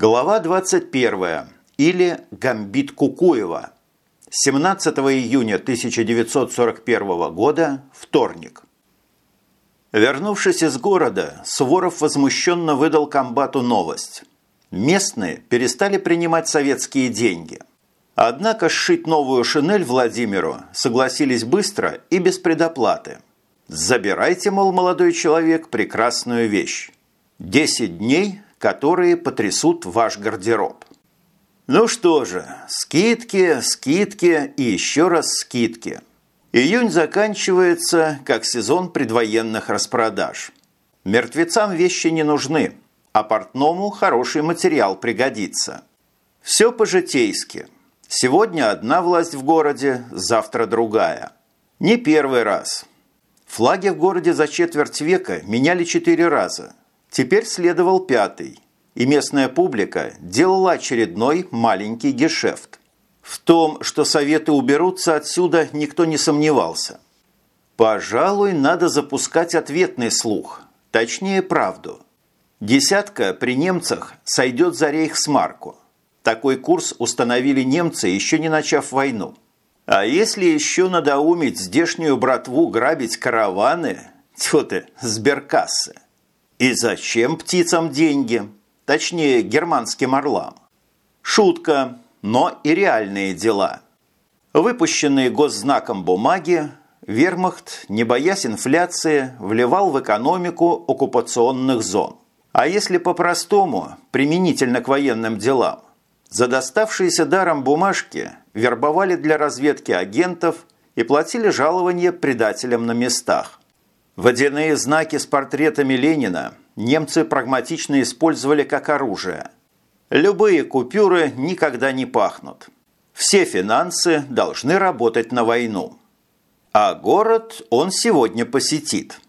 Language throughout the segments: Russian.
Глава 21. Или «Гамбит Кукуева». 17 июня 1941 года. Вторник. Вернувшись из города, Суворов возмущенно выдал комбату новость. Местные перестали принимать советские деньги. Однако сшить новую шинель Владимиру согласились быстро и без предоплаты. Забирайте, мол, молодой человек, прекрасную вещь. Десять дней которые потрясут ваш гардероб. Ну что же, скидки, скидки и еще раз скидки. Июнь заканчивается, как сезон предвоенных распродаж. Мертвецам вещи не нужны, а портному хороший материал пригодится. Все по-житейски. Сегодня одна власть в городе, завтра другая. Не первый раз. Флаги в городе за четверть века меняли четыре раза – Теперь следовал пятый, и местная публика делала очередной маленький гешефт. В том, что советы уберутся отсюда, никто не сомневался. Пожалуй, надо запускать ответный слух, точнее правду. Десятка при немцах сойдет за рейхсмарку. Такой курс установили немцы, еще не начав войну. А если еще надоумить здешнюю братву грабить караваны, тьфу ты, сберкассы, и зачем птицам деньги? Точнее, германским орлам. Шутка, но и реальные дела. Выпущенные госзнаком бумаги, вермахт, не боясь инфляции, вливал в экономику оккупационных зон. А если по-простому, применительно к военным делам, за доставшиеся даром бумажки вербовали для разведки агентов и платили жалования предателям на местах. Водяные знаки с портретами Ленина немцы прагматично использовали как оружие. Любые купюры никогда не пахнут. Все финансы должны работать на войну. А город он сегодня посетит.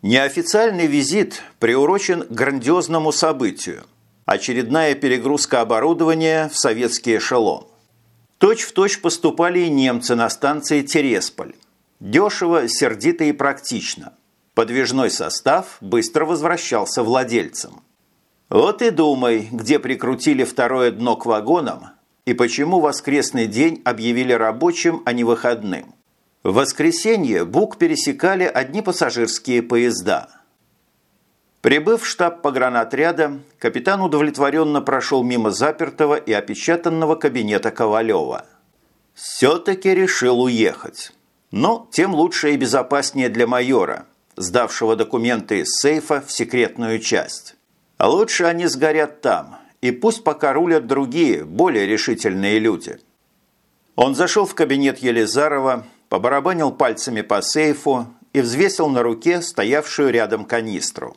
Неофициальный визит приурочен к грандиозному событию – очередная перегрузка оборудования в советский эшелон. Точь-в-точь точь поступали и немцы на станции Тересполь. Дешево, сердито и практично – Подвижной состав быстро возвращался владельцам. Вот и думай, где прикрутили второе дно к вагонам и почему воскресный день объявили рабочим, а не выходным. В воскресенье БУК пересекали одни пассажирские поезда. Прибыв в штаб погранотряда, капитан удовлетворенно прошел мимо запертого и опечатанного кабинета Ковалева. Все-таки решил уехать. Но тем лучше и безопаснее для майора – сдавшего документы из сейфа в секретную часть. А лучше они сгорят там, и пусть пока рулят другие, более решительные люди. Он зашел в кабинет Елизарова, побарабанил пальцами по сейфу и взвесил на руке стоявшую рядом канистру.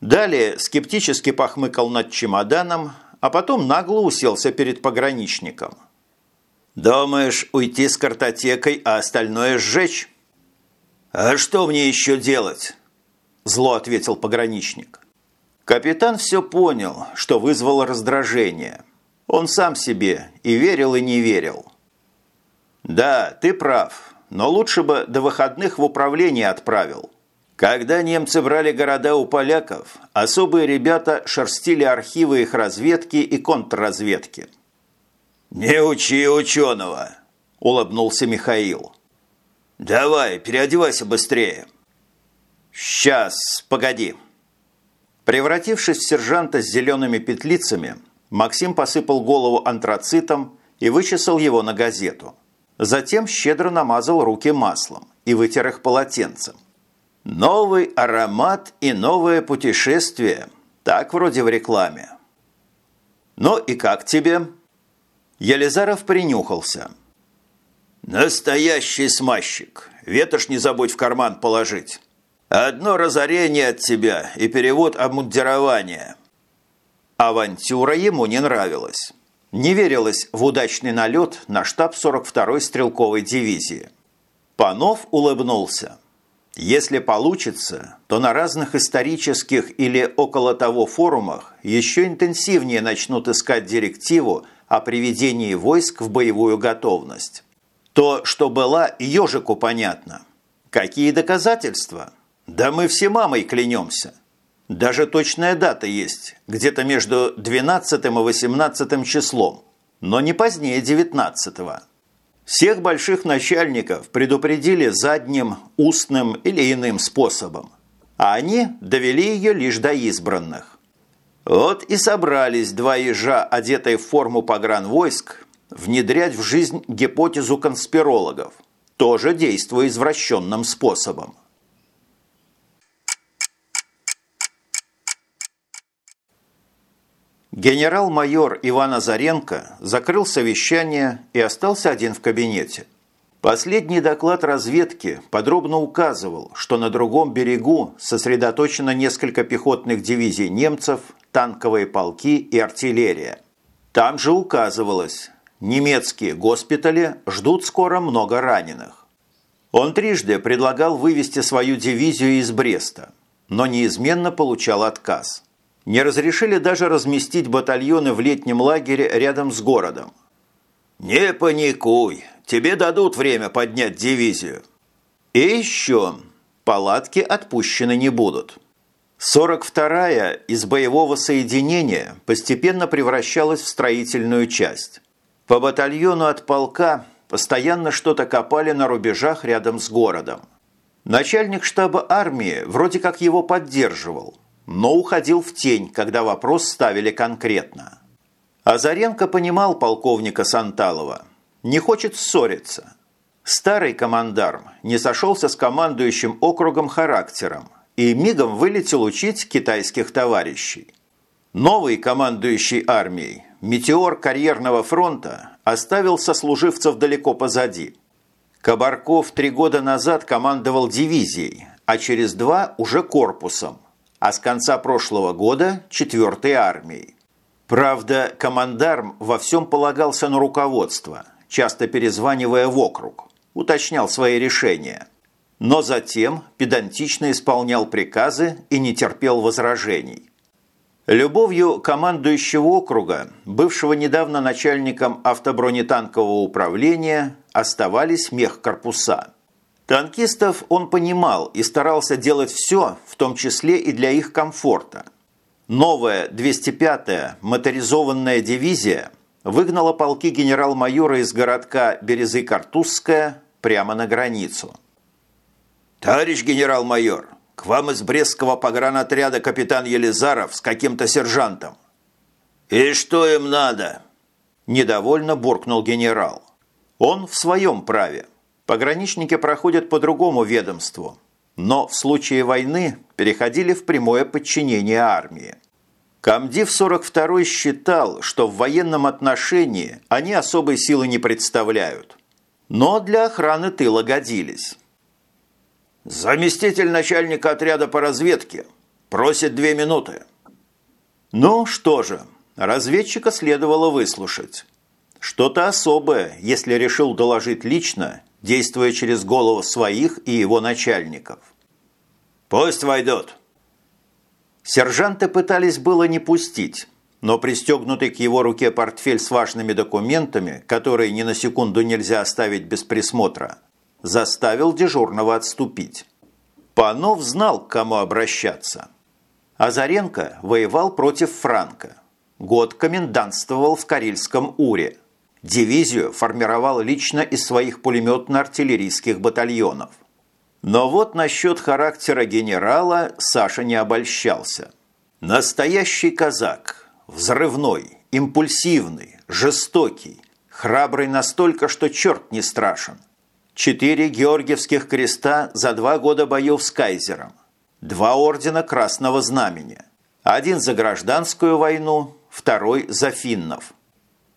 Далее скептически похмыкал над чемоданом, а потом нагло уселся перед пограничником. «Думаешь, уйти с картотекой, а остальное сжечь?» «А что мне еще делать?» – зло ответил пограничник. Капитан все понял, что вызвало раздражение. Он сам себе и верил, и не верил. «Да, ты прав, но лучше бы до выходных в управление отправил. Когда немцы брали города у поляков, особые ребята шерстили архивы их разведки и контрразведки». «Не учи ученого!» – улыбнулся Михаил. «Давай, переодевайся быстрее!» «Сейчас, погоди!» Превратившись в сержанта с зелеными петлицами, Максим посыпал голову антрацитом и вычесал его на газету. Затем щедро намазал руки маслом и вытер их полотенцем. «Новый аромат и новое путешествие» – так вроде в рекламе. «Ну и как тебе?» Елизаров принюхался – «Настоящий смазчик. Ветошь не забудь в карман положить. Одно разорение от тебя и перевод обмундирования». Авантюра ему не нравилась. Не верилось в удачный налет на штаб 42-й стрелковой дивизии. Панов улыбнулся. Если получится, то на разных исторических или около того форумах еще интенсивнее начнут искать директиву о приведении войск в боевую готовность. То, что была, ежику понятно. Какие доказательства? Да мы все мамой клянемся. Даже точная дата есть, где-то между 12 и 18 числом, но не позднее 19 -го. Всех больших начальников предупредили задним, устным или иным способом, а они довели ее лишь до избранных. Вот и собрались два ежа, одетые в форму погранвойск, внедрять в жизнь гипотезу конспирологов, тоже действуя извращенным способом. Генерал-майор Иван Азаренко закрыл совещание и остался один в кабинете. Последний доклад разведки подробно указывал, что на другом берегу сосредоточено несколько пехотных дивизий немцев, танковые полки и артиллерия. Там же указывалось, немецкие госпитали ждут скоро много раненых. Он трижды предлагал вывести свою дивизию из Бреста, но неизменно получал отказ. Не разрешили даже разместить батальоны в летнем лагере рядом с городом. «Не паникуй, тебе дадут время поднять дивизию». И еще, палатки отпущены не будут. 42-я из боевого соединения постепенно превращалась в строительную часть. По батальону от полка постоянно что-то копали на рубежах рядом с городом. Начальник штаба армии вроде как его поддерживал – но уходил в тень, когда вопрос ставили конкретно. Азаренко понимал полковника Санталова. Не хочет ссориться. Старый командарм не сошелся с командующим округом характером и мигом вылетел учить китайских товарищей. Новый командующий армией, метеор карьерного фронта, оставил сослуживцев далеко позади. Кабарков три года назад командовал дивизией, а через два уже корпусом а с конца прошлого года – 4-й армией. Правда, командарм во всем полагался на руководство, часто перезванивая в округ, уточнял свои решения. Но затем педантично исполнял приказы и не терпел возражений. Любовью командующего округа, бывшего недавно начальником автобронетанкового управления, оставались мехкорпуса – Танкистов он понимал и старался делать все, в том числе и для их комфорта. Новая 205-я моторизованная дивизия выгнала полки генерал-майора из городка Березы-Картузская прямо на границу. «Товарищ генерал-майор, к вам из Брестского погранотряда капитан Елизаров с каким-то сержантом». «И что им надо?» – недовольно буркнул генерал. Он в своем праве – Пограничники проходят по другому ведомству, но в случае войны переходили в прямое подчинение армии. Камдив 42 считал, что в военном отношении они особой силы не представляют, но для охраны тыла годились. «Заместитель начальника отряда по разведке просит две минуты». Ну что же, разведчика следовало выслушать. Что-то особое, если решил доложить лично действуя через голову своих и его начальников. «Пусть войдут!» Сержанты пытались было не пустить, но пристегнутый к его руке портфель с важными документами, которые ни на секунду нельзя оставить без присмотра, заставил дежурного отступить. Панов знал, к кому обращаться. Азаренко воевал против Франка. Год комендантствовал в Карельском Уре – Дивизию формировал лично из своих пулеметно-артиллерийских батальонов. Но вот насчет характера генерала Саша не обольщался. Настоящий казак, взрывной, импульсивный, жестокий, храбрый настолько, что черт не страшен. Четыре георгиевских креста за два года боев с кайзером. Два ордена Красного Знамени. Один за гражданскую войну, второй за финнов –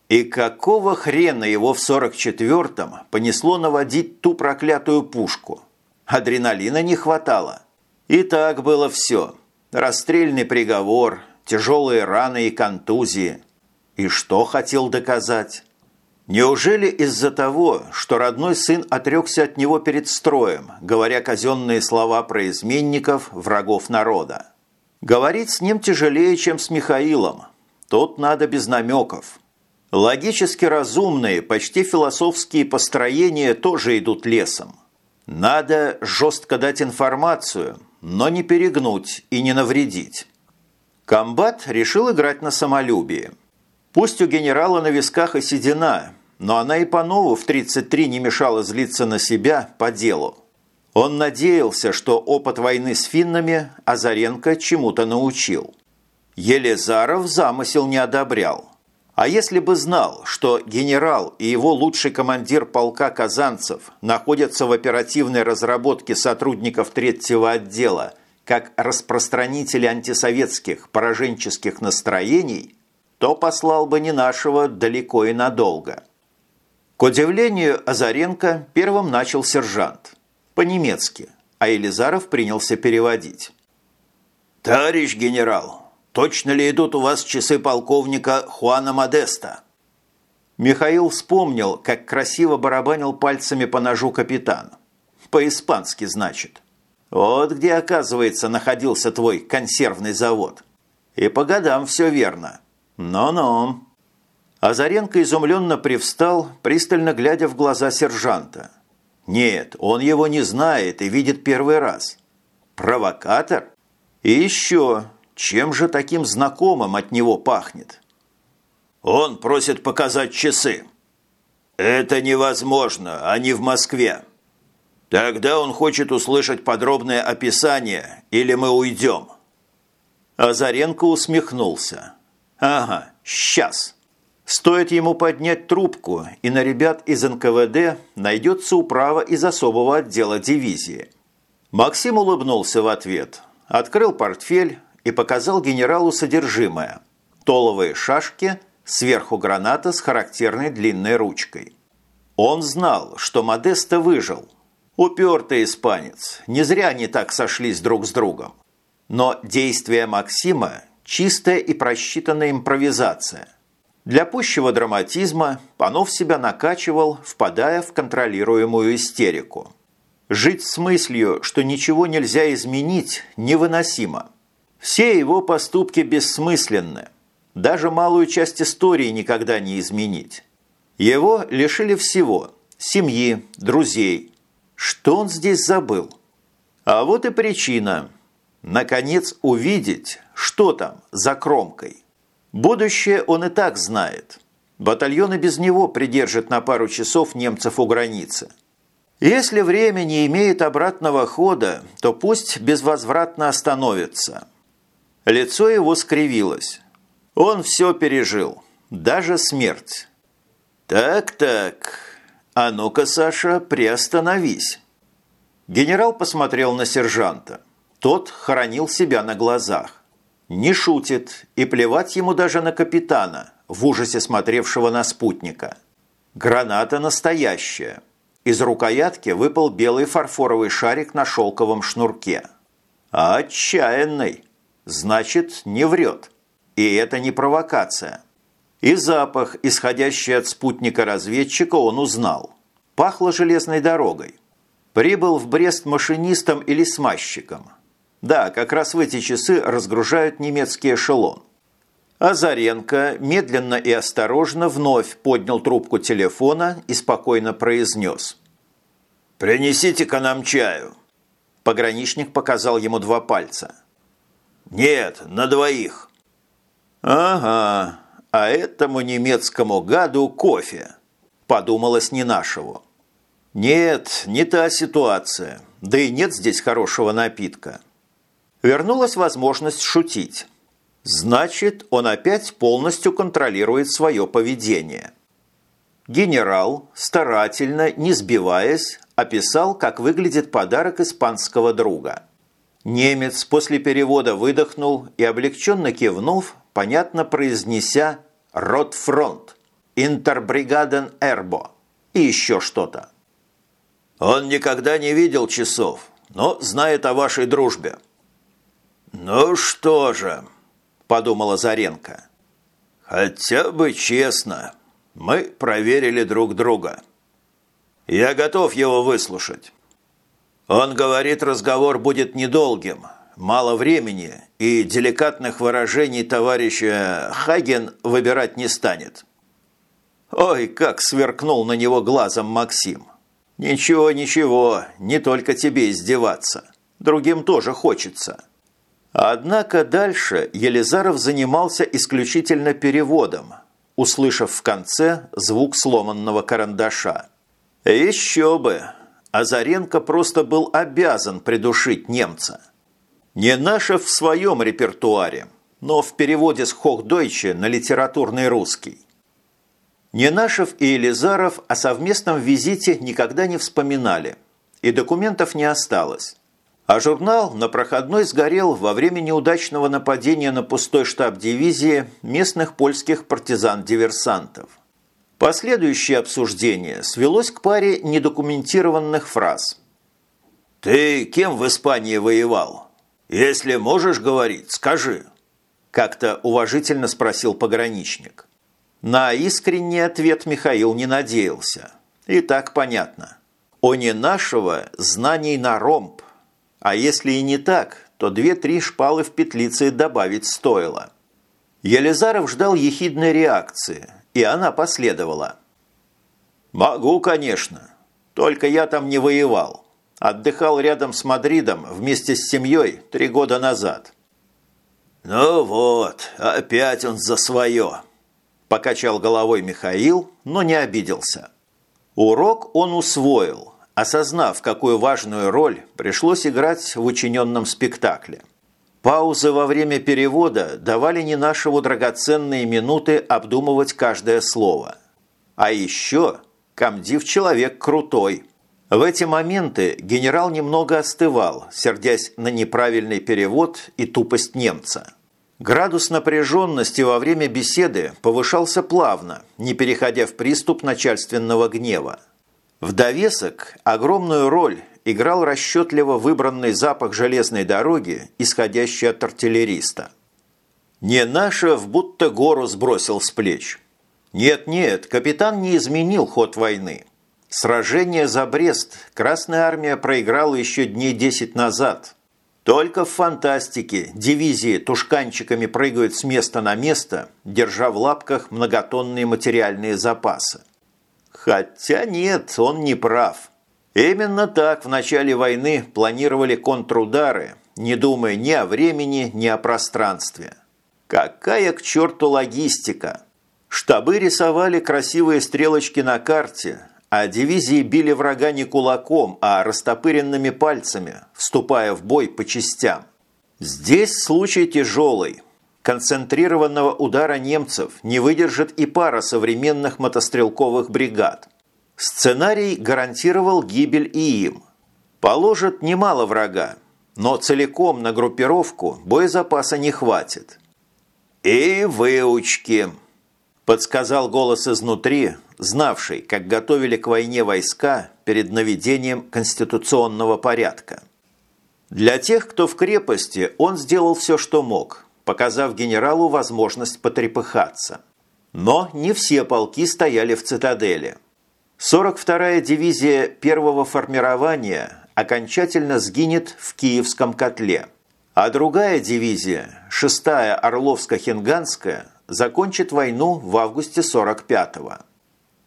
и какого хрена его в 44-м понесло наводить ту проклятую пушку? Адреналина не хватало. И так было все. Расстрельный приговор, тяжелые раны и контузии. И что хотел доказать? Неужели из-за того, что родной сын отрекся от него перед строем, говоря казенные слова про изменников, врагов народа? Говорить с ним тяжелее, чем с Михаилом. Тут надо без намеков. Логически разумные, почти философские построения тоже идут лесом. Надо жестко дать информацию, но не перегнуть и не навредить. Комбат решил играть на самолюбии. Пусть у генерала на висках и седина, но она и по нову в 33 не мешала злиться на себя по делу. Он надеялся, что опыт войны с финнами Азаренко чему-то научил. Елизаров замысел не одобрял. А если бы знал, что генерал и его лучший командир полка казанцев находятся в оперативной разработке сотрудников третьего отдела как распространители антисоветских пораженческих настроений, то послал бы не нашего далеко и надолго. К удивлению Азаренко первым начал сержант. По-немецки, а Елизаров принялся переводить. «Товарищ генерал, Точно ли идут у вас часы полковника Хуана Модеста?» Михаил вспомнил, как красиво барабанил пальцами по ножу капитан. По-испански, значит. Вот где, оказывается, находился твой консервный завод. И по годам все верно. Но-но. Азаренко изумленно привстал, пристально глядя в глаза сержанта. Нет, он его не знает и видит первый раз. Провокатор? И еще, чем же таким знакомым от него пахнет? Он просит показать часы. Это невозможно, они в Москве. Тогда он хочет услышать подробное описание, или мы уйдем. Азаренко усмехнулся. Ага, сейчас. Стоит ему поднять трубку, и на ребят из НКВД найдется управа из особого отдела дивизии. Максим улыбнулся в ответ, открыл портфель, и показал генералу содержимое. Толовые шашки, сверху граната с характерной длинной ручкой. Он знал, что Модеста выжил. Упертый испанец, не зря они так сошлись друг с другом. Но действия Максима – чистая и просчитанная импровизация. Для пущего драматизма Панов себя накачивал, впадая в контролируемую истерику. Жить с мыслью, что ничего нельзя изменить, невыносимо – все его поступки бессмысленны. Даже малую часть истории никогда не изменить. Его лишили всего – семьи, друзей. Что он здесь забыл? А вот и причина. Наконец увидеть, что там за кромкой. Будущее он и так знает. Батальон и без него придержит на пару часов немцев у границы. Если время не имеет обратного хода, то пусть безвозвратно остановится – Лицо его скривилось. Он все пережил, даже смерть. «Так-так, а ну-ка, Саша, приостановись». Генерал посмотрел на сержанта. Тот хоронил себя на глазах. Не шутит, и плевать ему даже на капитана, в ужасе смотревшего на спутника. Граната настоящая. Из рукоятки выпал белый фарфоровый шарик на шелковом шнурке. Отчаянный. Значит, не врет. И это не провокация. И запах, исходящий от спутника разведчика, он узнал. Пахло железной дорогой. Прибыл в Брест машинистом или смазчиком. Да, как раз в эти часы разгружают немецкий эшелон. Азаренко медленно и осторожно вновь поднял трубку телефона и спокойно произнес. «Принесите-ка нам чаю». Пограничник показал ему два пальца. «Нет, на двоих». «Ага, а этому немецкому гаду кофе», – подумалось не нашего. «Нет, не та ситуация, да и нет здесь хорошего напитка». Вернулась возможность шутить. Значит, он опять полностью контролирует свое поведение. Генерал, старательно, не сбиваясь, описал, как выглядит подарок испанского друга – Немец после перевода выдохнул и, облегченно кивнув, понятно произнеся «Ротфронт», «Интербригаден Эрбо» и еще что-то. «Он никогда не видел часов, но знает о вашей дружбе». «Ну что же», – подумала Заренко, – «хотя бы честно, мы проверили друг друга. Я готов его выслушать». Он говорит, разговор будет недолгим, мало времени, и деликатных выражений товарища Хаген выбирать не станет. Ой, как сверкнул на него глазом Максим. Ничего, ничего, не только тебе издеваться. Другим тоже хочется. Однако дальше Елизаров занимался исключительно переводом, услышав в конце звук сломанного карандаша. Еще бы! Азаренко просто был обязан придушить немца. Не Ненашев в своем репертуаре, но в переводе с Хохдойче на литературный русский. Ненашев и Елизаров о совместном визите никогда не вспоминали, и документов не осталось. А журнал на проходной сгорел во время неудачного нападения на пустой штаб дивизии местных польских партизан-диверсантов. Последующее обсуждение свелось к паре недокументированных фраз. «Ты кем в Испании воевал? Если можешь говорить, скажи», – как-то уважительно спросил пограничник. На искренний ответ Михаил не надеялся. И так понятно. О не нашего знаний на ромб. А если и не так, то две-три шпалы в петлице добавить стоило. Елизаров ждал ехидной реакции, и она последовала. «Могу, конечно. Только я там не воевал. Отдыхал рядом с Мадридом вместе с семьей три года назад». «Ну вот, опять он за свое», Покачал головой Михаил, но не обиделся. Урок он усвоил, осознав, какую важную роль пришлось играть в учиненном спектакле. Паузы во время перевода давали не нашему драгоценные минуты обдумывать каждое слово. А еще комдив человек крутой. В эти моменты генерал немного остывал, сердясь на неправильный перевод и тупость немца. Градус напряженности во время беседы повышался плавно, не переходя в приступ начальственного гнева. В довесок огромную роль играл расчетливо выбранный запах железной дороги, исходящий от артиллериста. Не Ненашев будто гору сбросил с плеч. Нет-нет, капитан не изменил ход войны. Сражение за Брест Красная Армия проиграла еще дней десять назад – только в фантастике дивизии тушканчиками прыгают с места на место, держа в лапках многотонные материальные запасы. Хотя нет, он не прав. Именно так в начале войны планировали контрудары, не думая ни о времени, ни о пространстве. Какая к черту логистика? Штабы рисовали красивые стрелочки на карте, а дивизии били врага не кулаком, а растопыренными пальцами, вступая в бой по частям. Здесь случай тяжелый. Концентрированного удара немцев не выдержит и пара современных мотострелковых бригад. Сценарий гарантировал гибель и им. Положат немало врага, но целиком на группировку боезапаса не хватит. «И выучки!» – подсказал голос изнутри, знавший, как готовили к войне войска перед наведением конституционного порядка. Для тех, кто в крепости, он сделал все, что мог, показав генералу возможность потрепыхаться. Но не все полки стояли в цитадели. 42-я дивизия первого формирования окончательно сгинет в Киевском котле, а другая дивизия, 6-я Орловско-Хинганская, закончит войну в августе 45-го.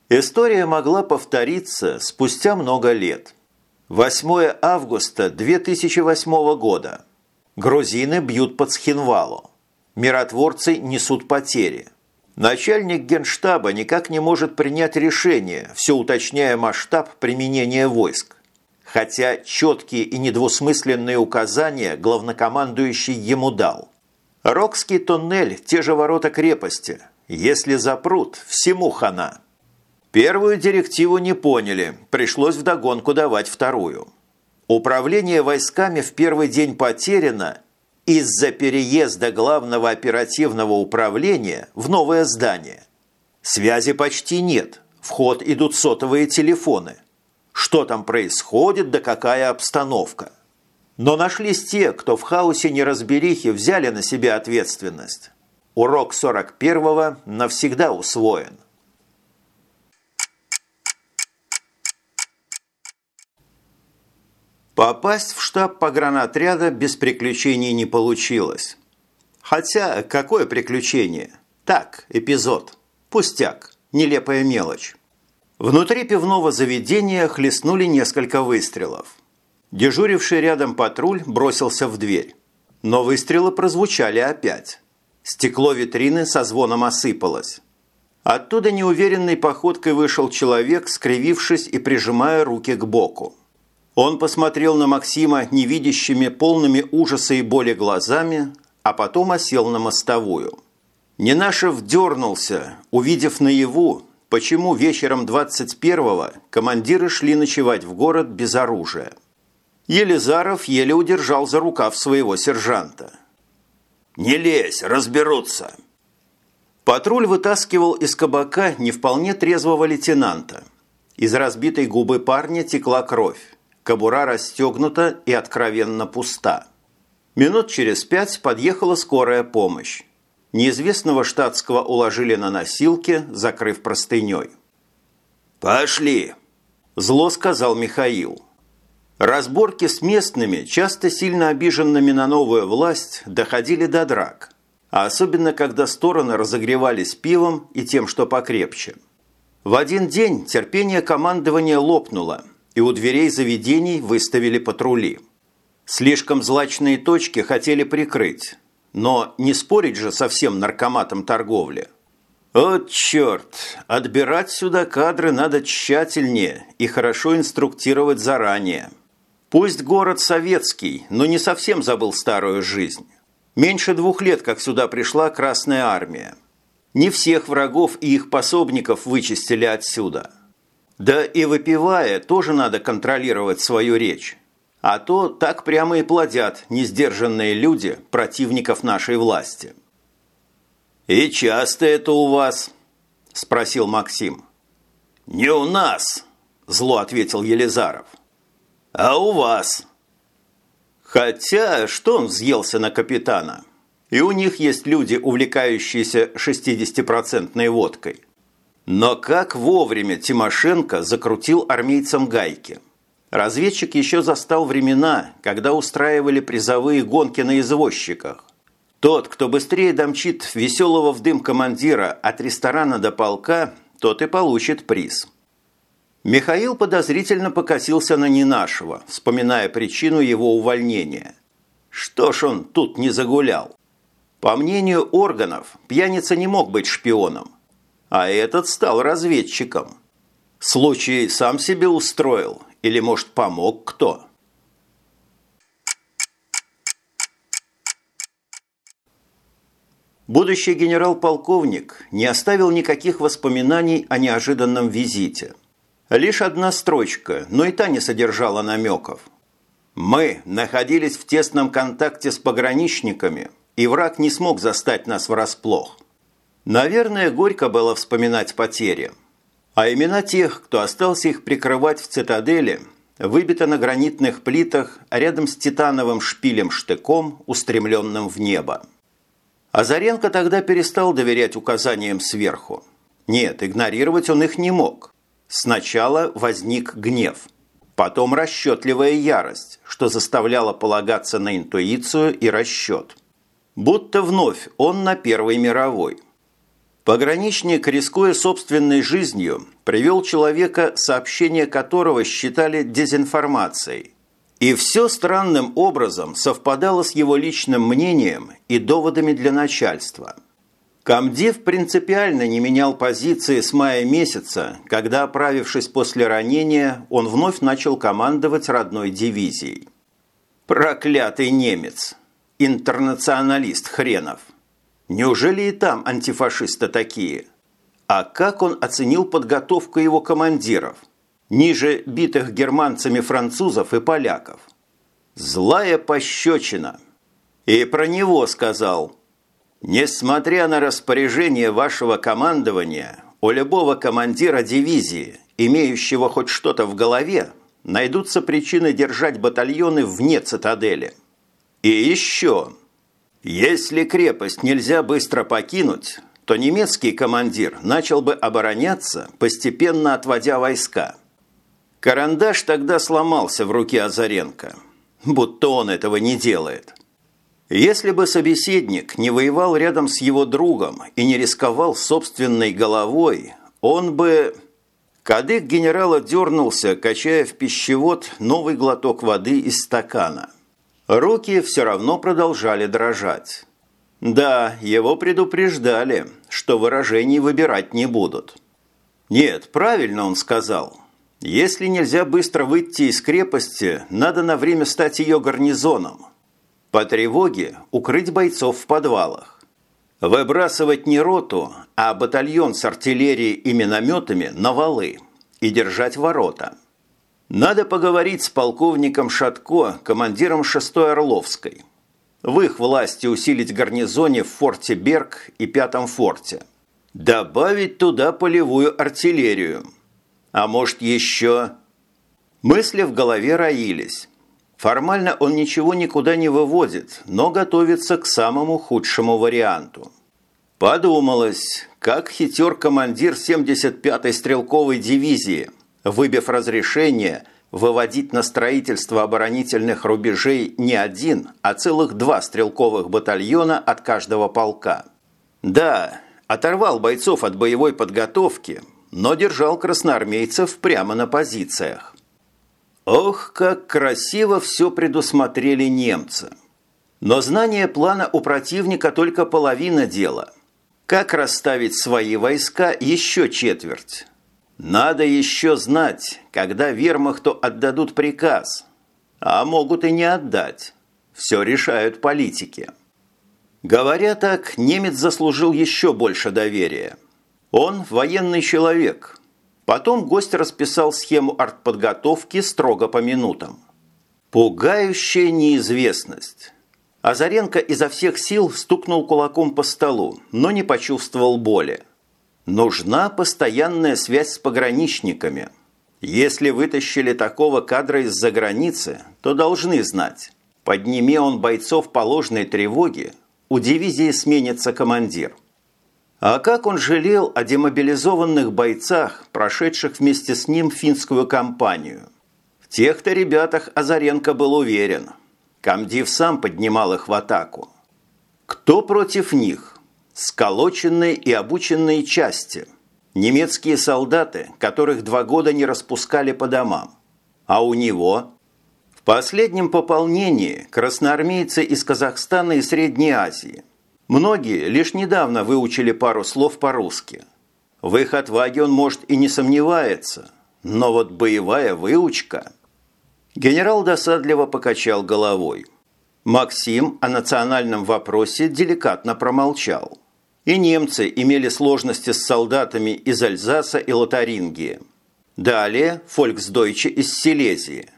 История могла повториться спустя много лет. 8 августа 2008 года. Грузины бьют под Схинвалу. Миротворцы несут потери. Начальник генштаба никак не может принять решение, все уточняя масштаб применения войск. Хотя четкие и недвусмысленные указания главнокомандующий ему дал. Рокский туннель – те же ворота крепости. Если запрут, всему хана. Первую директиву не поняли, пришлось вдогонку давать вторую. Управление войсками в первый день потеряно из-за переезда главного оперативного управления в новое здание. Связи почти нет, в ход идут сотовые телефоны. Что там происходит, да какая обстановка. Но нашлись те, кто в хаосе неразберихи взяли на себя ответственность. Урок 41-го навсегда усвоен. Попасть в штаб погранотряда без приключений не получилось. Хотя, какое приключение? Так, эпизод. Пустяк. Нелепая мелочь. Внутри пивного заведения хлестнули несколько выстрелов. Дежуривший рядом патруль бросился в дверь. Но выстрелы прозвучали опять. Стекло витрины со звоном осыпалось. Оттуда неуверенной походкой вышел человек, скривившись и прижимая руки к боку. Он посмотрел на Максима невидящими, полными ужаса и боли глазами, а потом осел на мостовую. Ненашев дернулся, увидев наяву, почему вечером 21-го командиры шли ночевать в город без оружия. Елизаров еле удержал за рукав своего сержанта. «Не лезь, разберутся!» Патруль вытаскивал из кабака не вполне трезвого лейтенанта. Из разбитой губы парня текла кровь. Кобура расстегнута и откровенно пуста. Минут через пять подъехала скорая помощь. Неизвестного штатского уложили на носилки, закрыв простыней. «Пошли!» – зло сказал Михаил. Разборки с местными, часто сильно обиженными на новую власть, доходили до драк, а особенно когда стороны разогревались пивом и тем, что покрепче. В один день терпение командования лопнуло, и у дверей заведений выставили патрули. Слишком злачные точки хотели прикрыть, но не спорить же со всем наркоматом торговли. О, черт! Отбирать сюда кадры надо тщательнее и хорошо инструктировать заранее. Пусть город советский, но не совсем забыл старую жизнь. Меньше двух лет, как сюда пришла Красная Армия. Не всех врагов и их пособников вычистили отсюда. Да и выпивая, тоже надо контролировать свою речь. А то так прямо и плодят несдержанные люди противников нашей власти. «И часто это у вас?» – спросил Максим. «Не у нас», – зло ответил Елизаров. «А у вас?» Хотя, что он взъелся на капитана? И у них есть люди, увлекающиеся 60-процентной водкой. Но как вовремя Тимошенко закрутил армейцам гайки – Разведчик еще застал времена, когда устраивали призовые гонки на извозчиках. Тот, кто быстрее домчит веселого в дым командира от ресторана до полка, тот и получит приз. Михаил подозрительно покосился на Ненашева, вспоминая причину его увольнения. Что ж он тут не загулял? По мнению органов, пьяница не мог быть шпионом, а этот стал разведчиком. Случай сам себе устроил или, может, помог кто? Будущий генерал-полковник не оставил никаких воспоминаний о неожиданном визите. Лишь одна строчка, но и та не содержала намеков. «Мы находились в тесном контакте с пограничниками, и враг не смог застать нас врасплох». Наверное, горько было вспоминать потери – а имена тех, кто остался их прикрывать в цитадели, выбито на гранитных плитах рядом с титановым шпилем-штыком, устремленным в небо. Азаренко тогда перестал доверять указаниям сверху. Нет, игнорировать он их не мог. Сначала возник гнев, потом расчетливая ярость, что заставляло полагаться на интуицию и расчет. Будто вновь он на Первой мировой – Пограничник, рискуя собственной жизнью, привел человека, сообщение которого считали дезинформацией. И все странным образом совпадало с его личным мнением и доводами для начальства. Камдив принципиально не менял позиции с мая месяца, когда, оправившись после ранения, он вновь начал командовать родной дивизией. Проклятый немец! Интернационалист хренов! Неужели и там антифашисты такие? А как он оценил подготовку его командиров? Ниже битых германцами французов и поляков. Злая пощечина. И про него сказал. Несмотря на распоряжение вашего командования, у любого командира дивизии, имеющего хоть что-то в голове, найдутся причины держать батальоны вне цитадели. И еще если крепость нельзя быстро покинуть, то немецкий командир начал бы обороняться, постепенно отводя войска. Карандаш тогда сломался в руке Азаренко, будто он этого не делает. Если бы собеседник не воевал рядом с его другом и не рисковал собственной головой, он бы... Кадык генерала дернулся, качая в пищевод новый глоток воды из стакана. Руки все равно продолжали дрожать. Да, его предупреждали, что выражений выбирать не будут. Нет, правильно он сказал. Если нельзя быстро выйти из крепости, надо на время стать ее гарнизоном. По тревоге укрыть бойцов в подвалах. Выбрасывать не роту, а батальон с артиллерией и минометами на валы и держать ворота. Надо поговорить с полковником Шатко, командиром 6-й Орловской. В их власти усилить гарнизоне в форте Берг и Пятом форте. Добавить туда полевую артиллерию. А может еще... Мысли в голове роились. Формально он ничего никуда не выводит, но готовится к самому худшему варианту. Подумалось, как хитер командир 75-й стрелковой дивизии, выбив разрешение выводить на строительство оборонительных рубежей не один, а целых два стрелковых батальона от каждого полка. Да, оторвал бойцов от боевой подготовки, но держал красноармейцев прямо на позициях. Ох, как красиво все предусмотрели немцы! Но знание плана у противника только половина дела. Как расставить свои войска еще четверть? Надо еще знать, когда вермахту отдадут приказ. А могут и не отдать. Все решают политики. Говоря так, немец заслужил еще больше доверия. Он военный человек – Потом гость расписал схему артподготовки строго по минутам. Пугающая неизвестность. Азаренко изо всех сил стукнул кулаком по столу, но не почувствовал боли. Нужна постоянная связь с пограничниками. Если вытащили такого кадра из-за границы, то должны знать. Подними он бойцов по ложной тревоге, у дивизии сменится командир – а как он жалел о демобилизованных бойцах, прошедших вместе с ним финскую кампанию. В тех-то ребятах Азаренко был уверен. Камдив сам поднимал их в атаку. Кто против них? Сколоченные и обученные части. Немецкие солдаты, которых два года не распускали по домам. А у него в последнем пополнении красноармейцы из Казахстана и Средней Азии – Многие лишь недавно выучили пару слов по-русски. В их отваге он, может, и не сомневается, но вот боевая выучка... Генерал досадливо покачал головой. Максим о национальном вопросе деликатно промолчал. И немцы имели сложности с солдатами из Альзаса и Лотарингии. Далее фольксдойче из Силезии.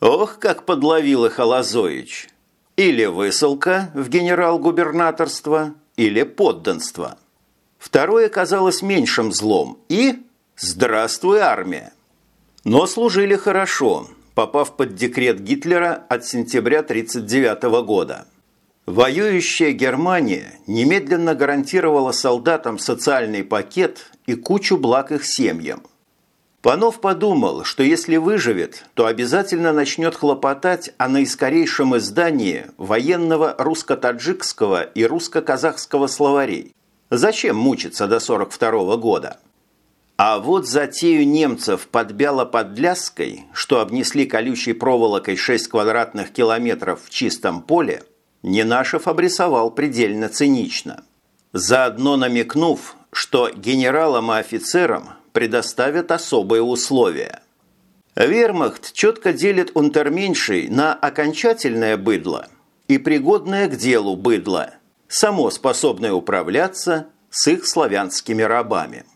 Ох, как подловил их Алазоич! Или высылка в генерал-губернаторство, или подданство. Второе казалось меньшим злом и «Здравствуй, армия!». Но служили хорошо, попав под декрет Гитлера от сентября 1939 года. Воюющая Германия немедленно гарантировала солдатам социальный пакет и кучу благ их семьям – Панов подумал, что если выживет, то обязательно начнет хлопотать о наискорейшем издании военного русско-таджикского и русско-казахского словарей. Зачем мучиться до 42 -го года? А вот затею немцев под Бяло-Подляской, что обнесли колючей проволокой 6 квадратных километров в чистом поле, Ненашев обрисовал предельно цинично. Заодно намекнув, что генералам и офицерам предоставят особые условия. Вермахт четко делит унтерменьшей на окончательное быдло и пригодное к делу быдло, само способное управляться с их славянскими рабами –